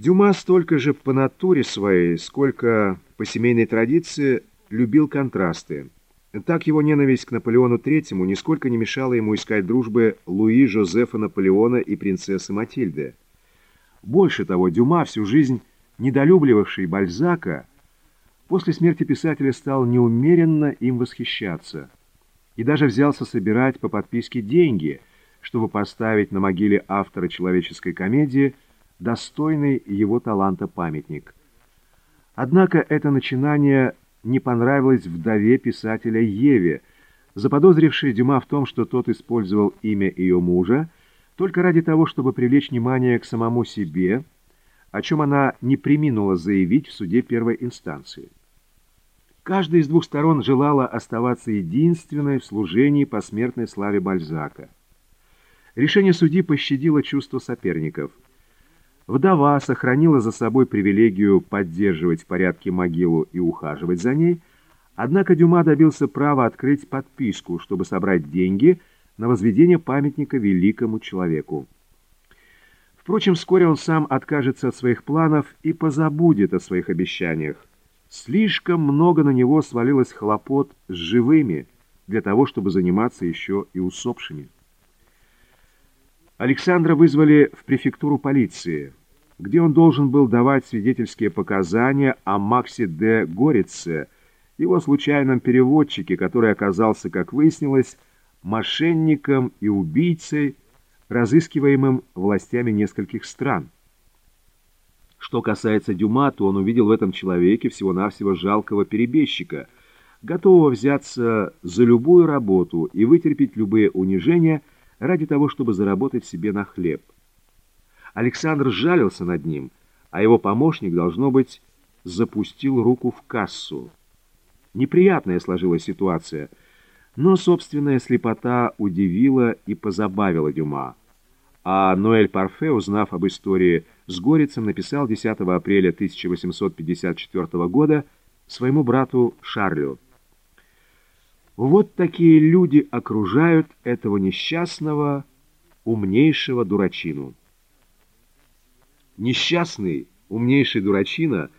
Дюма столько же по натуре своей, сколько по семейной традиции любил контрасты. Так его ненависть к Наполеону III нисколько не мешала ему искать дружбы Луи Жозефа Наполеона и принцессы Матильды. Больше того, Дюма, всю жизнь недолюбливавший Бальзака, после смерти писателя стал неумеренно им восхищаться и даже взялся собирать по подписке деньги, чтобы поставить на могиле автора человеческой комедии достойный его таланта памятник. Однако это начинание не понравилось вдове писателя Еве, заподозрившей Дюма в том, что тот использовал имя ее мужа только ради того, чтобы привлечь внимание к самому себе, о чем она не приминула заявить в суде первой инстанции. Каждая из двух сторон желала оставаться единственной в служении посмертной славе Бальзака. Решение судьи пощадило чувство соперников – Вдова сохранила за собой привилегию поддерживать в порядке могилу и ухаживать за ней, однако Дюма добился права открыть подписку, чтобы собрать деньги на возведение памятника великому человеку. Впрочем, вскоре он сам откажется от своих планов и позабудет о своих обещаниях. Слишком много на него свалилось хлопот с живыми для того, чтобы заниматься еще и усопшими. Александра вызвали в префектуру полиции – где он должен был давать свидетельские показания о Максе де Горице, его случайном переводчике, который оказался, как выяснилось, мошенником и убийцей, разыскиваемым властями нескольких стран. Что касается Дюма, то он увидел в этом человеке всего-навсего жалкого перебежчика, готового взяться за любую работу и вытерпеть любые унижения ради того, чтобы заработать себе на хлеб. Александр жалился над ним, а его помощник, должно быть, запустил руку в кассу. Неприятная сложилась ситуация, но собственная слепота удивила и позабавила Дюма. А Ноэль Парфе, узнав об истории с Горицем, написал 10 апреля 1854 года своему брату Шарлю. «Вот такие люди окружают этого несчастного, умнейшего дурачину». Несчастный, умнейший дурачина,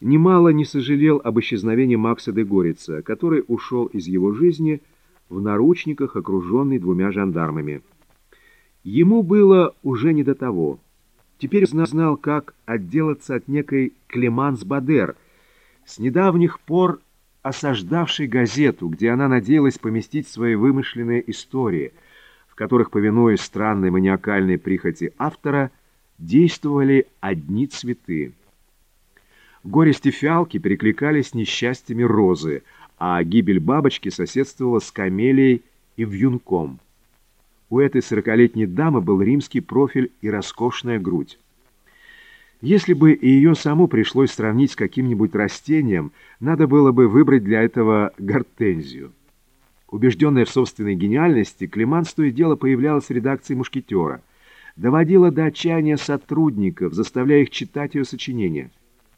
немало не сожалел об исчезновении Макса де Горица, который ушел из его жизни в наручниках, окруженный двумя жандармами. Ему было уже не до того. Теперь он знал, как отделаться от некой Клеманс Бадер, с недавних пор осаждавшей газету, где она надеялась поместить свои вымышленные истории, в которых, повинуясь странной маниакальной прихоти автора, действовали одни цветы. Горести фиалки перекликались с несчастьями розы, а гибель бабочки соседствовала с камелией и вьюнком. У этой сорокалетней дамы был римский профиль и роскошная грудь. Если бы ее саму пришлось сравнить с каким-нибудь растением, надо было бы выбрать для этого гортензию. Убежденная в собственной гениальности, Климан то и дело появлялась в редакции «Мушкетера» доводила до отчаяния сотрудников, заставляя их читать ее сочинения,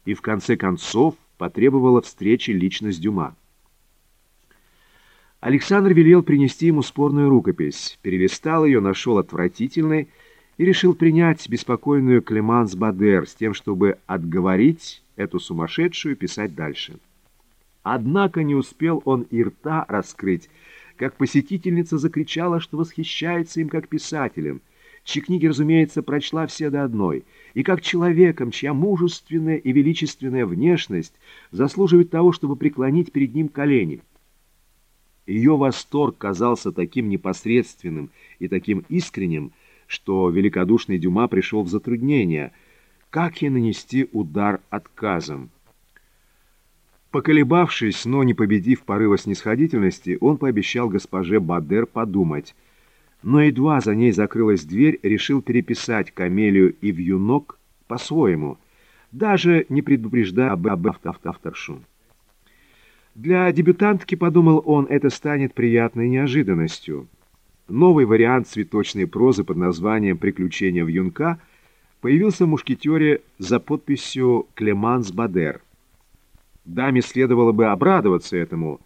и в конце концов потребовала встречи лично с Дюма. Александр велел принести ему спорную рукопись, перелистал ее, нашел отвратительной и решил принять беспокойную Клеманс Бадер с тем, чтобы отговорить эту сумасшедшую писать дальше. Однако не успел он и рта раскрыть, как посетительница закричала, что восхищается им как писателем, чьи книги, разумеется, прочла все до одной, и как человеком, чья мужественная и величественная внешность заслуживает того, чтобы преклонить перед ним колени. Ее восторг казался таким непосредственным и таким искренним, что великодушный Дюма пришел в затруднение. Как ей нанести удар отказом? Поколебавшись, но не победив порыва снисходительности, он пообещал госпоже Бадер подумать — но едва за ней закрылась дверь, решил переписать Камелию и Вьюнок по-своему, даже не предупреждая об, об. Для дебютантки, подумал он, это станет приятной неожиданностью. Новый вариант цветочной прозы под названием «Приключения Вьюнка» появился в «Мушкетере» за подписью «Клеманс Бадер». Даме следовало бы обрадоваться этому,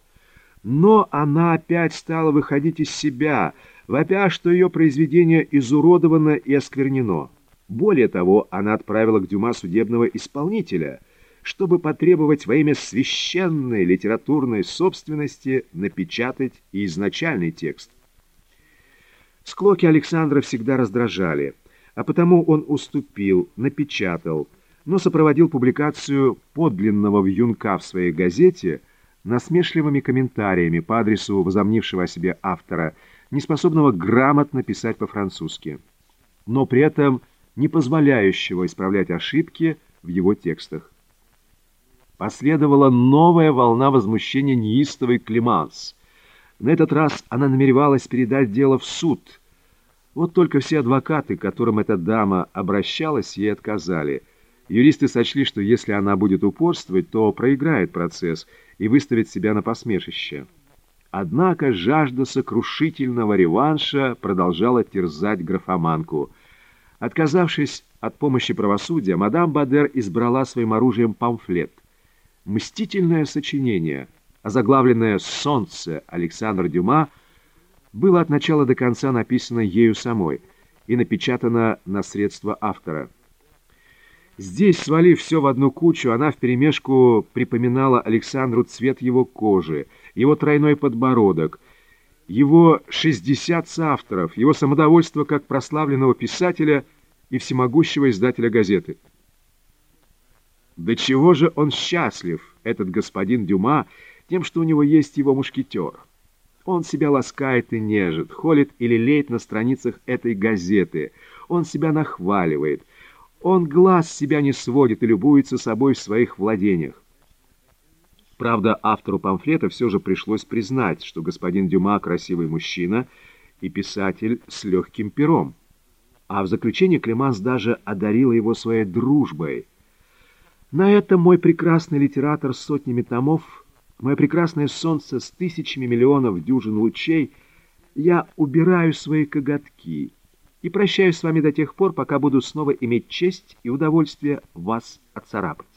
но она опять стала выходить из себя – вопя, что ее произведение изуродовано и осквернено. Более того, она отправила к Дюма судебного исполнителя, чтобы потребовать во имя священной литературной собственности напечатать и изначальный текст. Склоки Александра всегда раздражали, а потому он уступил, напечатал, но сопроводил публикацию подлинного вьюнка в своей газете насмешливыми комментариями по адресу возомнившего о себе автора, неспособного грамотно писать по-французски, но при этом не позволяющего исправлять ошибки в его текстах. Последовала новая волна возмущения неистовой Климанс. На этот раз она намеревалась передать дело в суд. Вот только все адвокаты, к которым эта дама обращалась, ей отказали. Юристы сочли, что если она будет упорствовать, то проиграет процесс и выставит себя на посмешище. Однако жажда сокрушительного реванша продолжала терзать графоманку – Отказавшись от помощи правосудия, мадам Бадер избрала своим оружием памфлет. Мстительное сочинение, озаглавленное «Солнце» Александр Дюма, было от начала до конца написано ею самой и напечатано на средства автора. Здесь, свалив все в одну кучу, она вперемешку припоминала Александру цвет его кожи, его тройной подбородок, его 60 соавторов, его самодовольство как прославленного писателя и всемогущего издателя газеты. До чего же он счастлив, этот господин Дюма, тем, что у него есть его мушкетер. Он себя ласкает и нежит, холит и лелеет на страницах этой газеты. Он себя нахваливает. Он глаз себя не сводит и любуется собой в своих владениях. Правда, автору памфлета все же пришлось признать, что господин Дюма красивый мужчина и писатель с легким пером а в заключение Клеманс даже одарила его своей дружбой. На этом мой прекрасный литератор с сотнями томов, мое прекрасное солнце с тысячами миллионов дюжин лучей, я убираю свои коготки и прощаюсь с вами до тех пор, пока буду снова иметь честь и удовольствие вас отцарапать.